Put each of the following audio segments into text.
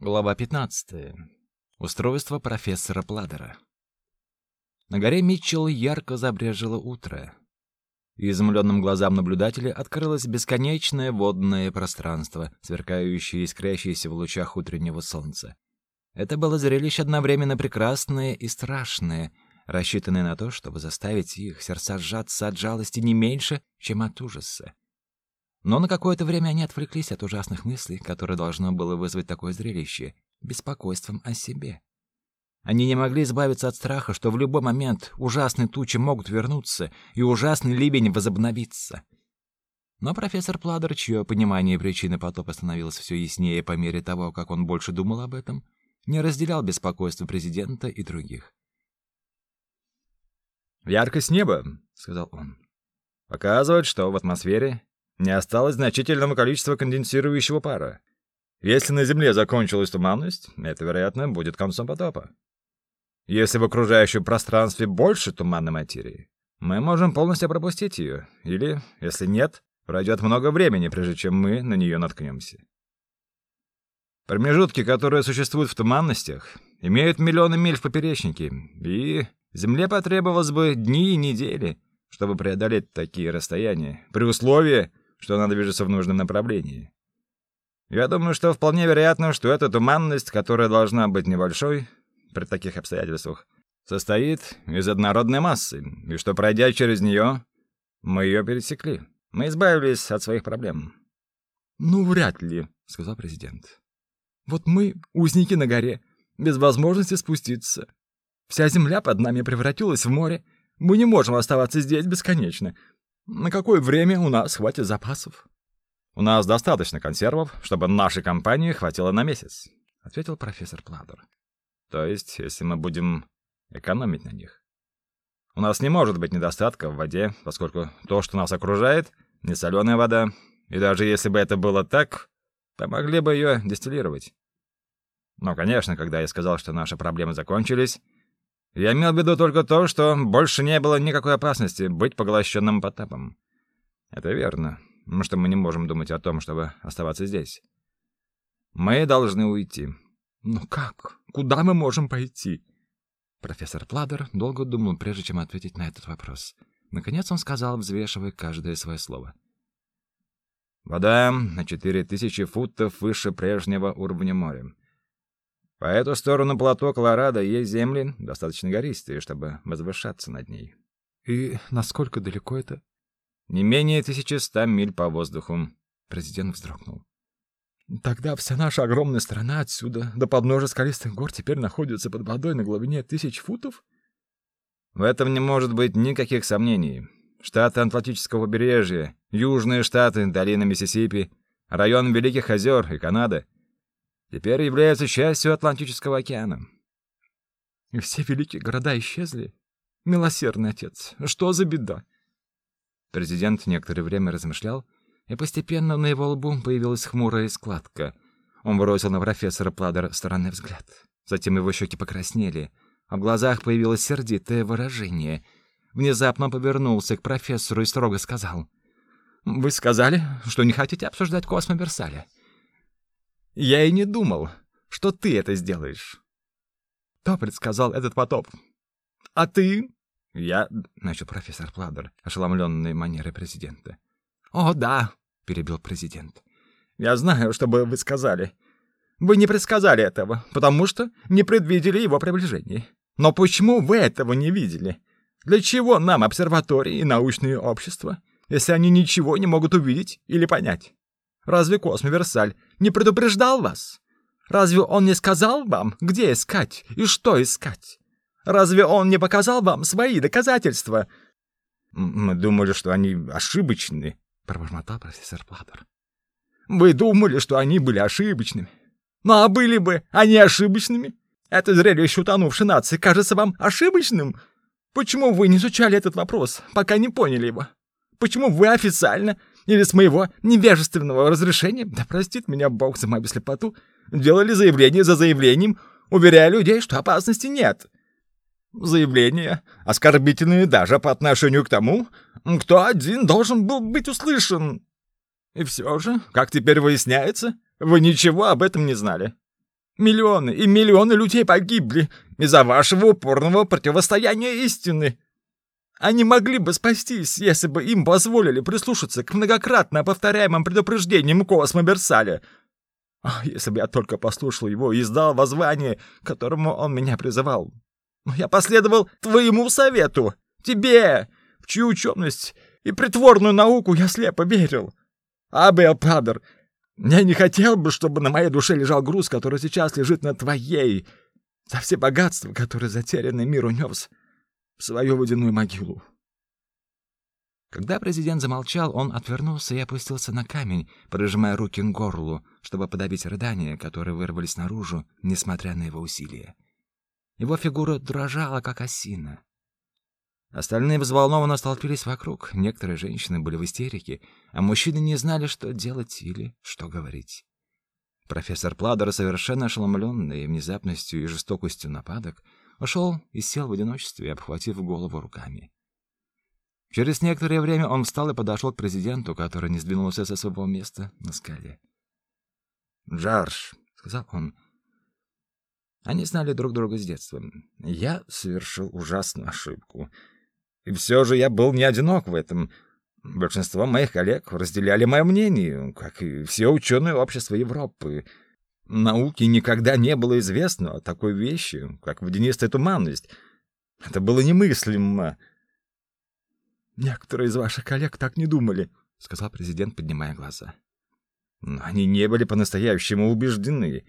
Глава 15. Устройство профессора Пладера. На горе Митчелл ярко забрежило утро. Изумленным глазам наблюдателя открылось бесконечное водное пространство, сверкающее и искрящееся в лучах утреннего солнца. Это было зрелище одновременно прекрасное и страшное, рассчитанное на то, чтобы заставить их сердца сжаться от жалости не меньше, чем от ужаса. Но на какое-то время они отвлеклись от ужасных мыслей, которые должно было вызвать такое зрелище, беспокойством о себе. Они не могли избавиться от страха, что в любой момент ужасные тучи могут вернуться и ужасный ливень возобновиться. Но профессор Пладер, чье понимание причины потопа становилось все яснее по мере того, как он больше думал об этом, не разделял беспокойство президента и других. «Яркость неба», — сказал он, — «показывает, что в атмосфере не осталось значительного количества конденсирующего пара. Если на Земле закончилась туманность, это, вероятно, будет концом потопа. Если в окружающем пространстве больше туманной материи, мы можем полностью пропустить ее, или, если нет, пройдет много времени, прежде чем мы на нее наткнемся. Промежутки, которые существуют в туманностях, имеют миллионы миль в поперечнике, и Земле потребовалось бы дни и недели, чтобы преодолеть такие расстояния, при условии, что она движется в нужном направлении. Я думаю, что вполне вероятно, что эта туманность, которая должна быть небольшой при таких обстоятельствах, состоит из однородной массы, и что, пройдя через нее, мы ее пересекли. Мы избавились от своих проблем. «Ну, вряд ли», — сказал президент. «Вот мы, узники на горе, без возможности спуститься. Вся земля под нами превратилась в море. Мы не можем оставаться здесь бесконечно. На какое время у нас хватит запасов? У нас достаточно консервов, чтобы нашей компании хватило на месяц, ответил профессор Пладер. То есть, если мы будем экономить на них. У нас не может быть недостатка в воде, поскольку то, что нас окружает, не соленая вода, и даже если бы это было так, то могли бы ее дистиллировать. Но, конечно, когда я сказал, что наши проблемы закончились, я имел в виду только то, что больше не было никакой опасности быть поглощенным потопом. Это верно, потому что мы не можем думать о том, чтобы оставаться здесь. Мы должны уйти. Ну как? Куда мы можем пойти? Профессор Пладер долго думал, прежде чем ответить на этот вопрос. Наконец он сказал, взвешивая каждое свое слово. Вода на четыре тысячи футов выше прежнего уровня моря. По эту сторону плато Колорадо есть земли, достаточно гористые, чтобы возвышаться над ней. И насколько далеко это? Не менее 1100 миль по воздуху. Президент вздрогнул. Тогда вся наша огромная страна отсюда до подножия скалистых гор теперь находится под водой на глубине тысяч футов? В этом не может быть никаких сомнений. Штаты Атлантического побережья, южные штаты, долина Миссисипи, район Великих озер и Канада — теперь являются частью Атлантического океана. И все великие города исчезли? Милосердный отец, что за беда? Президент некоторое время размышлял, и постепенно на его лбу появилась хмурая складка. Он бросил на профессора Пладер странный взгляд. Затем его щеки покраснели, а в глазах появилось сердитое выражение. Внезапно повернулся к профессору и строго сказал: "Вы сказали, что не хотите обсуждать Космо Версаля. Я и не думал, что ты это сделаешь. Кто предсказал этот потоп? А ты? Я, начал профессор Пладер, ошеломленный манерой президента. О, да, перебил президент. Я знаю, что бы вы сказали. Вы не предсказали этого, потому что не предвидели его приближения. Но почему вы этого не видели? Для чего нам обсерватории и научные общества, если они ничего не могут увидеть или понять? Разве Космо Версаль не предупреждал вас? Разве он не сказал вам, где искать и что искать? Разве он не показал вам свои доказательства? Мы думали, что они ошибочны, пробормотал профессор Платтер. Вы думали, что они были ошибочными? Ну а были бы они ошибочными? Это зрелище утонувшей нации кажется вам ошибочным? Почему вы не изучали этот вопрос, пока не поняли его? Почему вы официально или с моего невежественного разрешения, да простит меня Бог за мою слепоту, делали заявление за заявлением, уверяя людей, что опасности нет. Заявления, оскорбительные даже по отношению к тому, кто один должен был быть услышан. И все же, как теперь выясняется, вы ничего об этом не знали. Миллионы и миллионы людей погибли из-за вашего упорного противостояния истины. Они могли бы спастись, если бы им позволили прислушаться к многократно повторяемым предупреждениям Космо Берсаля. Ах, если бы я только послушал его и издал воззвание, к которому он меня призывал. Но я последовал твоему совету, тебе, в чью ученость и притворную науку я слепо верил. Абел Падер, я не хотел бы, чтобы на моей душе лежал груз, который сейчас лежит на твоей, за все богатства, которые затерянный мир унес в свою водяную могилу. Когда президент замолчал, он отвернулся и опустился на камень, прижимая руки к горлу, чтобы подавить рыдания, которые вырвались наружу, несмотря на его усилия. Его фигура дрожала, как осина. Остальные взволнованно столпились вокруг. Некоторые женщины были в истерике, а мужчины не знали, что делать или что говорить. Профессор Пладер, совершенно ошеломленный внезапностью и жестокостью нападок, ушел и сел в одиночестве, обхватив голову руками. Через некоторое время он встал и подошел к президенту, который не сдвинулся со своего места на скале. «Джарж», — сказал он, — они знали друг друга с детства. «Я совершил ужасную ошибку. И все же я был не одинок в этом. Большинство моих коллег разделяли мое мнение, как и все ученые общества Европы. Науке никогда не было известно о такой вещи, как водянистая туманность. Это было немыслимо. Некоторые из ваших коллег так не думали, сказал президент, поднимая глаза. Но они не были по-настоящему убеждены,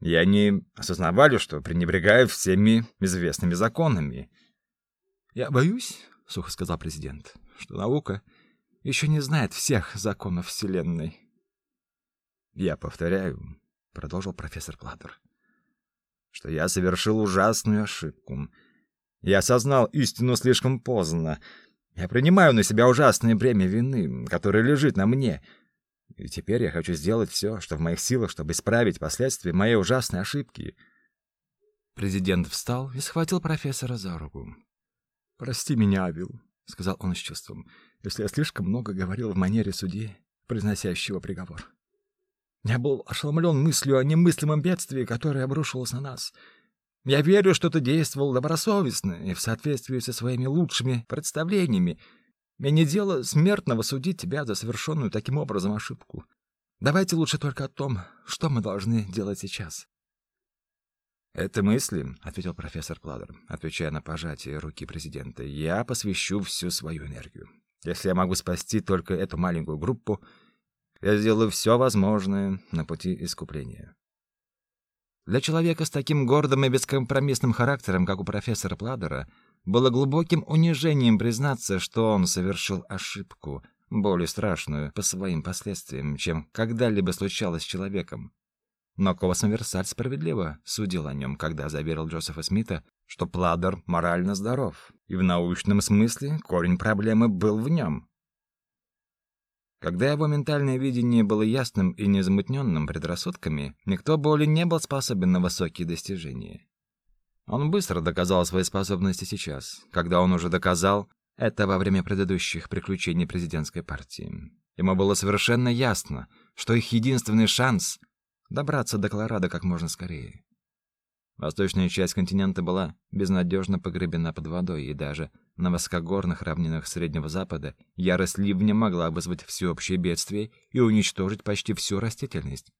и они осознавали, что пренебрегают всеми известными законами. Я боюсь, сухо сказал президент, что наука еще не знает всех законов вселенной. Я повторяю, продолжил профессор Пладер, что я совершил ужасную ошибку. Я осознал истину слишком поздно. Я принимаю на себя ужасное бремя вины, которое лежит на мне. И теперь я хочу сделать все, что в моих силах, чтобы исправить последствия моей ужасной ошибки. Президент встал и схватил профессора за руку. Прости меня, Абил, сказал он с чувством, если я слишком много говорил в манере судьи, произносящего приговор. Я был ошеломлен мыслью о немыслимом бедствии, которое обрушилось на нас. Я верю, что ты действовал добросовестно и в соответствии со своими лучшими представлениями. Мне не дело смертного судить тебя за совершенную таким образом ошибку. Давайте лучше только о том, что мы должны делать сейчас. «Это мысли», — ответил профессор Пладер, отвечая на пожатие руки президента. «Я посвящу всю свою энергию. Если я могу спасти только эту маленькую группу, я сделаю все возможное на пути искупления». Для человека с таким гордым и бескомпромиссным характером, как у профессора Пладера, было глубоким унижением признаться, что он совершил ошибку, более страшную по своим последствиям, чем когда-либо случалось с человеком. Но Космоверсаль справедливо судил о нем, когда заверил Джозефа Смита, что Пладер морально здоров, и в научном смысле корень проблемы был в нем. Когда его ментальное видение было ясным и незамутненным предрассудками, никто более не был способен на высокие достижения. Он быстро доказал свои способности сейчас, когда он уже доказал это во время предыдущих приключений президентской партии. Ему было совершенно ясно, что их единственный шанс добраться до Колорадо как можно скорее. Восточная часть континента была безнадежно погребена под водой, и даже на высокогорных равнинах Среднего Запада ярость ливня могла вызвать всеобщее бедствие и уничтожить почти всю растительность.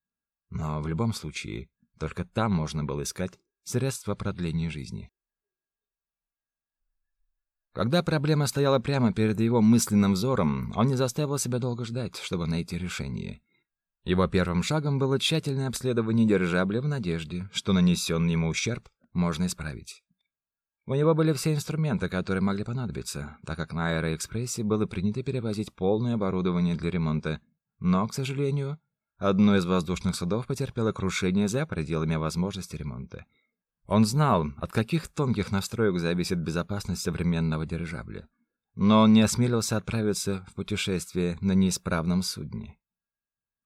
Но в любом случае, только там можно было искать средства продления жизни. Когда проблема стояла прямо перед его мысленным взором, он не заставил себя долго ждать, чтобы найти решение — его первым шагом было тщательное обследование дирижабля в надежде, что нанесенный ему ущерб можно исправить. У него были все инструменты, которые могли понадобиться, так как на Аэроэкспрессе было принято перевозить полное оборудование для ремонта, но, к сожалению, одно из воздушных судов потерпело крушение за пределами возможности ремонта. Он знал, от каких тонких настроек зависит безопасность современного дирижабля, но он не осмелился отправиться в путешествие на неисправном судне.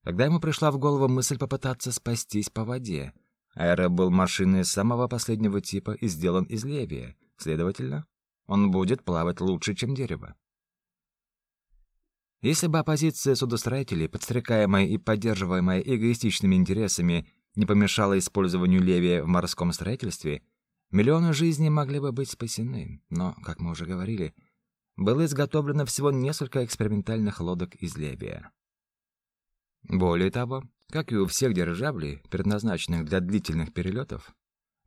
Тогда ему пришла в голову мысль попытаться спастись по воде. Аэро был машиной самого последнего типа и сделан из левия. Следовательно, он будет плавать лучше, чем дерево. Если бы оппозиция судостроителей, подстрекаемая и поддерживаемая эгоистичными интересами, не помешало использованию левия в морском строительстве, миллионы жизней могли бы быть спасены. Но, как мы уже говорили, было изготовлено всего несколько экспериментальных лодок из левия. Более того, как и у всех дирижаблей, предназначенных для длительных перелетов,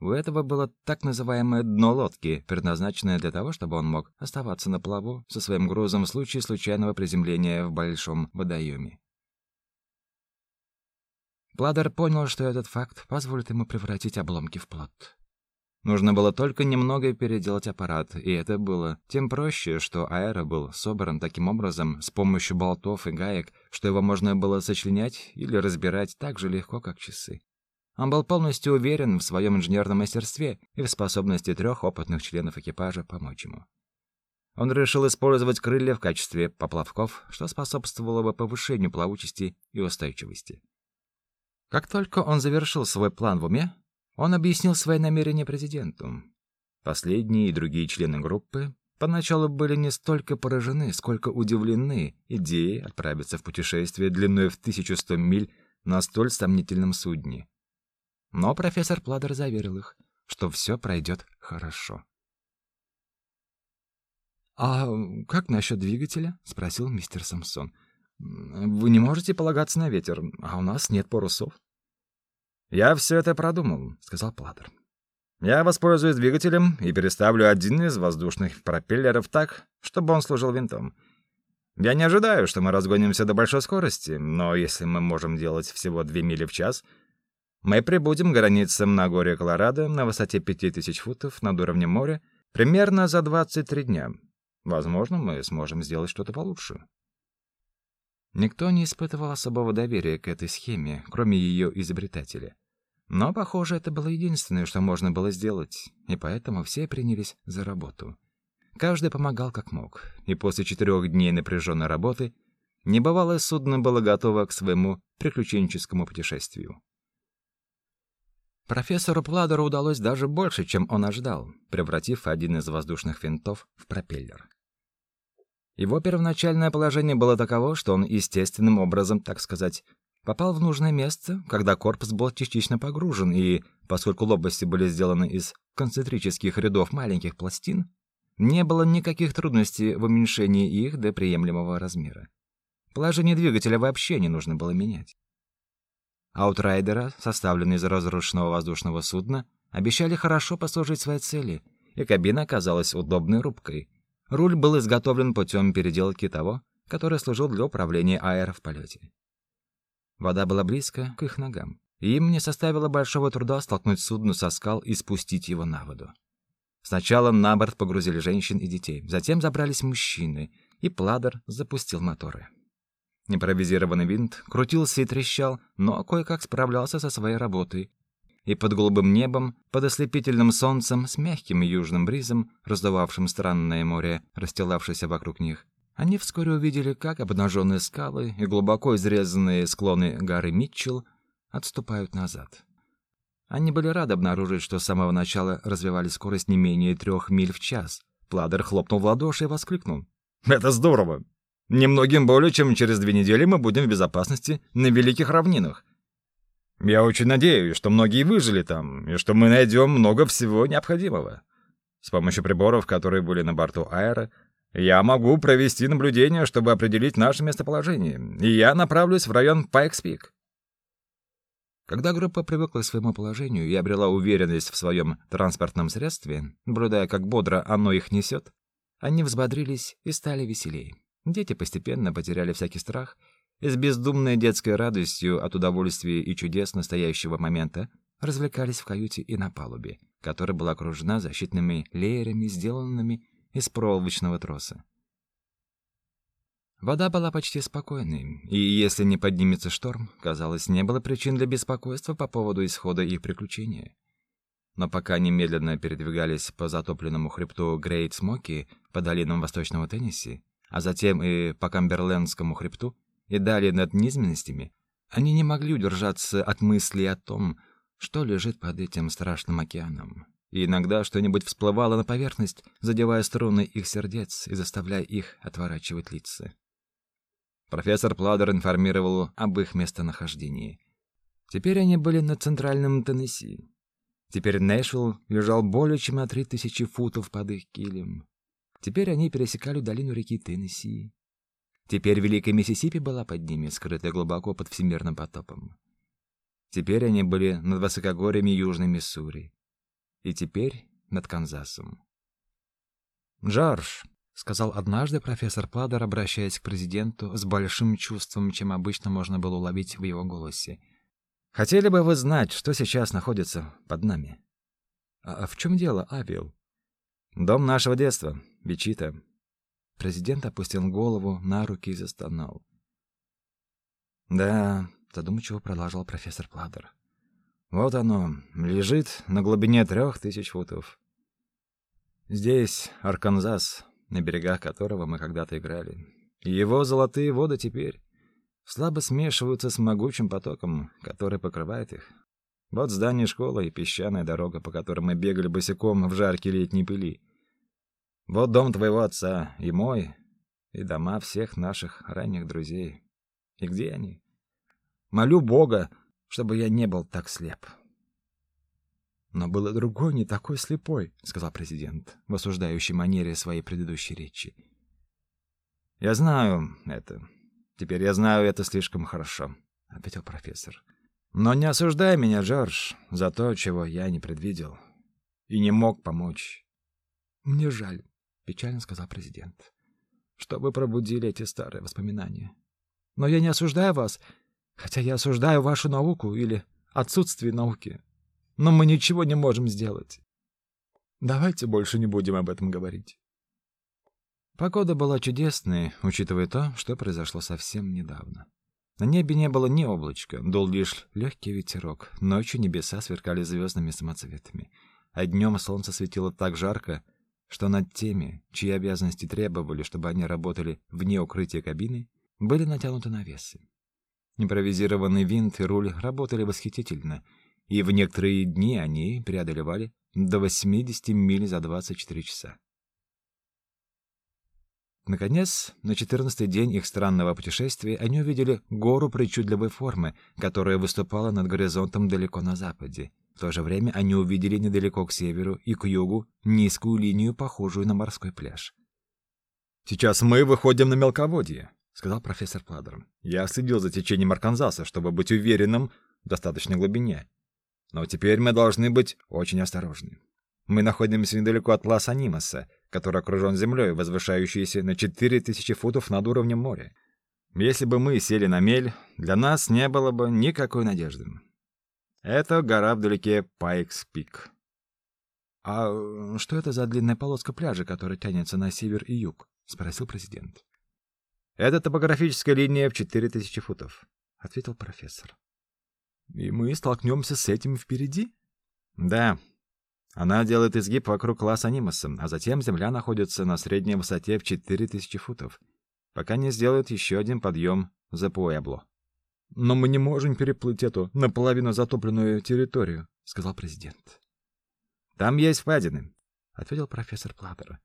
у этого было так называемое дно лодки, предназначенное для того, чтобы он мог оставаться на плаву со своим грузом в случае случайного приземления в большом водоеме. Пладер понял, что этот факт позволит ему превратить обломки в плот. Нужно было только немного переделать аппарат, и это было тем проще, что аэро был собран таким образом с помощью болтов и гаек, что его можно было сочленять или разбирать так же легко, как часы. Он был полностью уверен в своем инженерном мастерстве и в способности трех опытных членов экипажа помочь ему. Он решил использовать крылья в качестве поплавков, что способствовало бы повышению плавучести и устойчивости. Как только он завершил свой план в уме, он объяснил свои намерения президенту. Последние и другие члены группы поначалу были не столько поражены, сколько удивлены идеей отправиться в путешествие длиной в 1100 миль на столь сомнительном судне. Но профессор Пладер заверил их, что все пройдет хорошо. «А как насчет двигателя?» — спросил мистер Самсон. «Вы не можете полагаться на ветер, а у нас нет парусов». «Я все это продумал», — сказал Пладер. «Я воспользуюсь двигателем и переставлю один из воздушных пропеллеров так, чтобы он служил винтом. Я не ожидаю, что мы разгонимся до большой скорости, но если мы можем делать всего две мили в час — мы прибудем к границам на горе Колорадо на высоте 5000 футов над уровнем моря примерно за 23 дня. Возможно, мы сможем сделать что-то получше. Никто не испытывал особого доверия к этой схеме, кроме ее изобретателя. Но, похоже, это было единственное, что можно было сделать, и поэтому все принялись за работу. Каждый помогал как мог, и после четырех дней напряженной работы небывалое судно было готово к своему приключенческому путешествию. Профессору Пладеру удалось даже больше, чем он ожидал, превратив один из воздушных винтов в пропеллер. Его первоначальное положение было таково, что он естественным образом, так сказать, попал в нужное место, когда корпус был частично погружен, и поскольку лопасти были сделаны из концентрических рядов маленьких пластин, не было никаких трудностей в уменьшении их до приемлемого размера. Положение двигателя вообще не нужно было менять. Аутрайдера, составленный из разрушенного воздушного судна, обещали хорошо послужить своей цели, и кабина оказалась удобной рубкой. Руль был изготовлен путем переделки того, который служил для управления аэро в полете. Вода была близко к их ногам, и им не составило большого труда столкнуть судно со скал и спустить его на воду. Сначала на борт погрузили женщин и детей, затем забрались мужчины, и Пладер запустил моторы. Импровизированный винт крутился и трещал, но кое-как справлялся со своей работой. И под голубым небом, под ослепительным солнцем, с мягким южным бризом, раздувавшим странное море, расстилавшееся вокруг них, они вскоре увидели, как обнаженные скалы и глубоко изрезанные склоны горы Митчелл отступают назад. Они были рады обнаружить, что с самого начала развивали скорость не менее трех миль в час. Пладер хлопнул в ладоши и воскликнул. «Это здорово! Немногим более чем через две недели мы будем в безопасности на Великих равнинах. Я очень надеюсь, что многие выжили там, и что мы найдем много всего необходимого. С помощью приборов, которые были на борту Аэро, я могу провести наблюдение, чтобы определить наше местоположение, и я направлюсь в район Пайкс-Пик. Когда группа привыкла к своему положению и обрела уверенность в своем транспортном средстве, наблюдая, как бодро оно их несет, они взбодрились и стали веселее. Дети постепенно потеряли всякий страх и с бездумной детской радостью от удовольствия и чудес настоящего момента развлекались в каюте и на палубе, которая была окружена защитными леерами, сделанными из проволочного троса. Вода была почти спокойной, и если не поднимется шторм, казалось, не было причин для беспокойства по поводу исхода их приключения. Но пока они медленно передвигались по затопленному хребту Грейт Смоки по долинам Восточного Теннесси, а затем и по Камберлендскому хребту, и далее над низменностями, они не могли удержаться от мысли о том, что лежит под этим страшным океаном. И иногда что-нибудь всплывало на поверхность, задевая струны их сердец и заставляя их отворачивать лица. Профессор Пладер информировал об их местонахождении. Теперь они были на центральном Теннесси. Теперь Нэшвилл лежал более чем на три тысячи футов под их килем. Теперь они пересекали долину реки Теннесси. Теперь Великая Миссисипи была под ними, скрытая глубоко под всемирным потопом. Теперь они были над высокогорьями Южной Миссури. И теперь над Канзасом. «Джордж», — сказал однажды профессор Пладер, обращаясь к президенту с большим чувством, чем обычно можно было уловить в его голосе, — Хотели бы вы знать, что сейчас находится под нами? А, в чем дело, Авил? Дом нашего детства, Бичита. Президент опустил голову на руки и застонал. Да, задумчиво продолжал профессор Пладер. Вот оно, лежит на глубине трех тысяч футов. Здесь Арканзас, на берегах которого мы когда-то играли. Его золотые воды теперь слабо смешиваются с могучим потоком, который покрывает их. Вот здание школы и песчаная дорога, по которой мы бегали босиком в жаркие летние пыли. Вот дом твоего отца и мой, и дома всех наших ранних друзей. И где они? Молю Бога, чтобы я не был так слеп. Но был и другой, не такой слепой, сказал президент, в осуждающей манере своей предыдущей речи. Я знаю это. Теперь я знаю это слишком хорошо, ответил профессор. Но не осуждай меня, Джордж, за то, чего я не предвидел и не мог помочь. Мне жаль, печально сказал президент. Что вы пробудили эти старые воспоминания. Но я не осуждаю вас, хотя я осуждаю вашу науку или отсутствие науки. Но мы ничего не можем сделать. Давайте больше не будем об этом говорить. Погода была чудесной, учитывая то, что произошло совсем недавно. На небе не было ни облачка, дул лишь легкий ветерок. Ночью небеса сверкали звездными самоцветами, а днем солнце светило так жарко, что над теми, чьи обязанности требовали, чтобы они работали вне укрытия кабины, были натянуты навесы. Импровизированный винт и руль работали восхитительно, и в некоторые дни они преодолевали до 80 миль за 24 часа. Наконец, на четырнадцатый день их странного путешествия они увидели гору причудливой формы, которая выступала над горизонтом далеко на западе. В то же время они увидели недалеко к северу и к югу низкую линию, похожую на морской пляж. «Сейчас мы выходим на мелководье», — сказал профессор Пладер. «Я следил за течением Арканзаса, чтобы быть уверенным в достаточной глубине. Но теперь мы должны быть очень осторожны. Мы находимся недалеко от Лас-Анимаса, который окружен землей, возвышающейся на 4000 футов над уровнем моря. Если бы мы сели на мель, для нас не было бы никакой надежды. Это гора вдалеке Пайкс-Пик. А что это за длинная полоска пляжа, которая тянется на север и юг? спросил президент. Это топографическая линия в 4000 футов, ответил профессор. И мы столкнемся с этим впереди? Да, она делает изгиб вокруг Лас-Анимаса, а затем Земля находится на средней высоте в 4000 футов, пока не сделает еще один подъем за Пуэбло. «Но мы не можем переплыть эту наполовину затопленную территорию», — сказал президент. «Там есть впадины», — ответил профессор Платтер.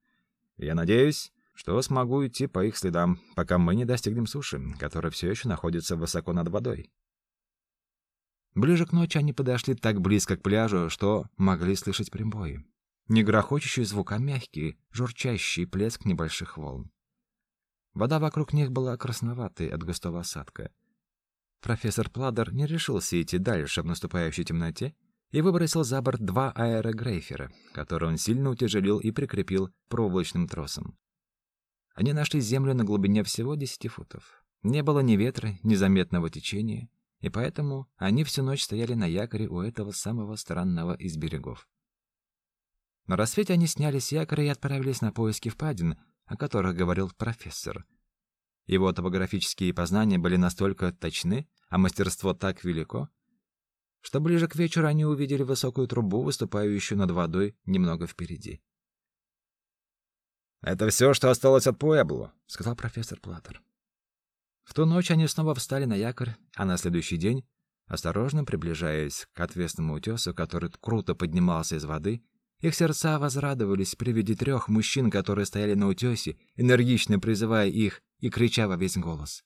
«Я надеюсь, что смогу идти по их следам, пока мы не достигнем суши, которая все еще находится высоко над водой». Ближе к ночи они подошли так близко к пляжу, что могли слышать прибои. Не грохочущий звук, а мягкий, журчащий плеск небольших волн. Вода вокруг них была красноватой от густого осадка. Профессор Пладер не решился идти дальше в наступающей темноте и выбросил за борт два аэрогрейфера, которые он сильно утяжелил и прикрепил проволочным тросом. Они нашли землю на глубине всего 10 футов. Не было ни ветра, ни заметного течения, и поэтому они всю ночь стояли на якоре у этого самого странного из берегов. На рассвете они сняли с якоря и отправились на поиски впадин, о которых говорил профессор. Его топографические познания были настолько точны, а мастерство так велико, что ближе к вечеру они увидели высокую трубу, выступающую над водой немного впереди. «Это все, что осталось от Пуэбло», — сказал профессор Платтер. В ту ночь они снова встали на якорь, а на следующий день, осторожно приближаясь к отвесному утесу, который круто поднимался из воды, их сердца возрадовались при виде трех мужчин, которые стояли на утесе, энергично призывая их и крича во весь голос.